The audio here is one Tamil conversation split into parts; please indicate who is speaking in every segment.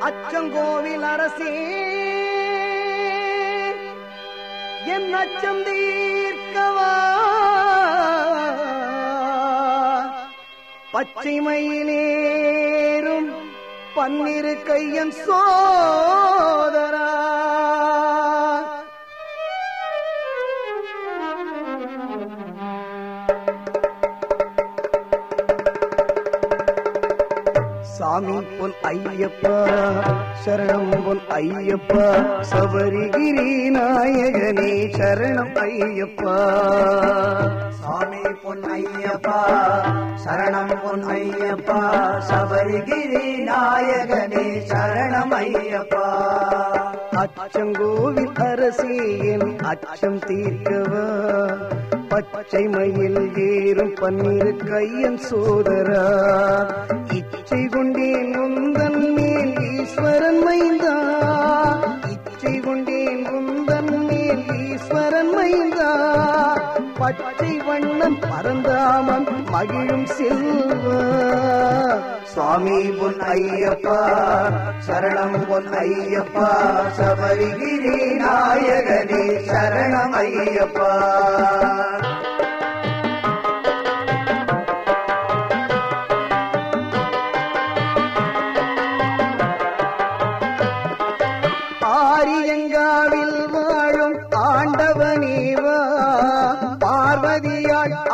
Speaker 1: அச்சங்கோவில் அரசே என் அச்சம் தீர்க்கவா? பச்சை மயிலேறும் பன்னிரு கையன் சோதரா. சாமி பொன் ஐயப்பா சரணம் பொன் ஐயப்பா சபரிகிரி நாயகனே சரணம் ஐயப்பா.
Speaker 2: சாமி பொன் ஐயப்பா சரணம் பொன் ஐயப்பா சபரிகிரி நாயகனே சரணம் ஐயப்பா.
Speaker 1: அச்சங்கோவில் அரசே என் அச்சம் தீர்க்கவா? பச்சை மயில் ஏறும் பன்னிரு கையன் சோதரா? இச்சை கொண்டேன் முந்தன் மேல் ஈஸ்வரன் மைந்த பச்சை வண்ணம் பரந்தாமன் மகிழும் செல்வ.
Speaker 2: சுவாமி பொன் ஐயப்பா சரணம் பொன் ஐயப்பா சபரிகிரி நாயகனே சரணம் ஐயப்பா.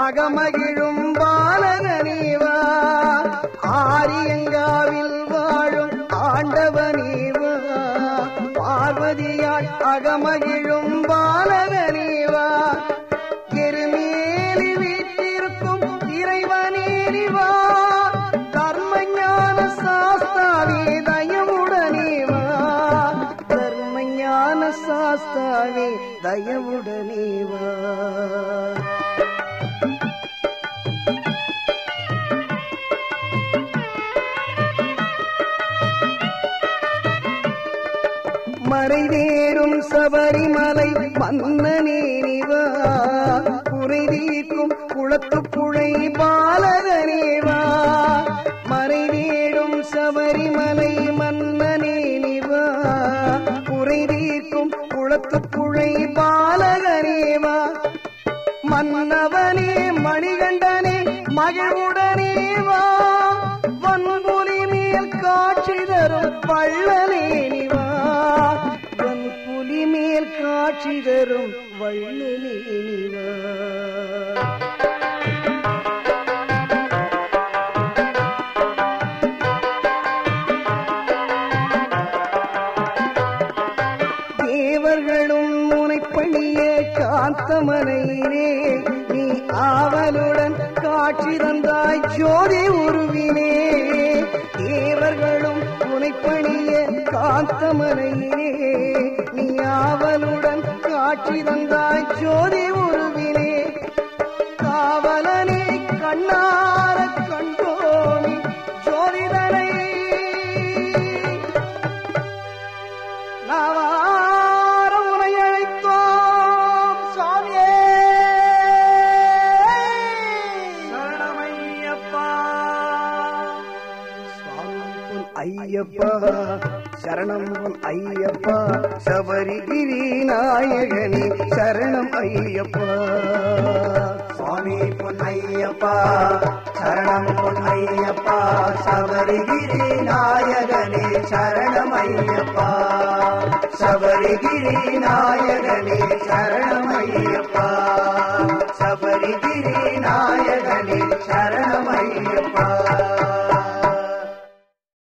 Speaker 1: பார்வதியாள் அகமகிழும் பாலகனேவா ஆரியங்காவில் வாழும் ஆண்டவனீவா பார்வதியால் அகமகிழும் பாலகனேவா எருமேலி வீட்டிற்கும் இறைவனேறிவா தர்மஞான சாஸ்தாவே தயவுடனேவா தர்மஞான சாஸ்தாவே தயவுடனேவா மறைவேறும் சபரிமலை மன்னனே நிவா? தீர்க்கும் குளத்து புழை பாலகனேவா மறைவேறும் சபரிமலை மன்னனே நிவா? தீர்க்கும் குளத்து புழை பாலகனேவா மன்னவனே மணிகண்டனே மகிழ்வுடனே வா? வன்புலி மேல் காட்சி தரும் வள்ளலேனி காட்சி தரும் வள்ளலேனி தேவர்களும் முனை பணிய காந்தமனையிலே நீ ஆவலுடன் காட்சி தந்தாய் ஜோதி உருவினே. தேவர்களும் முனைப்பணிய பணிய நீ ஆவலுடன் காட்சி தந்தாய் ஜோதி ஐயப்பா சரணம் ஐயப்பா சபரிகிரி நாயகனே சரணம் ஐயப்பா.
Speaker 2: சுவாமி பொன் ஐயப்பா சரணம் பொன் ஐயப்பா சபரிகிரி நாயகனே சரணம் ஐயப்பா. சபரிகிரி நாயகனே சரணம் ஐயப்பா. சபரிகிரி நாயகனே சரணம் ஐயப்பா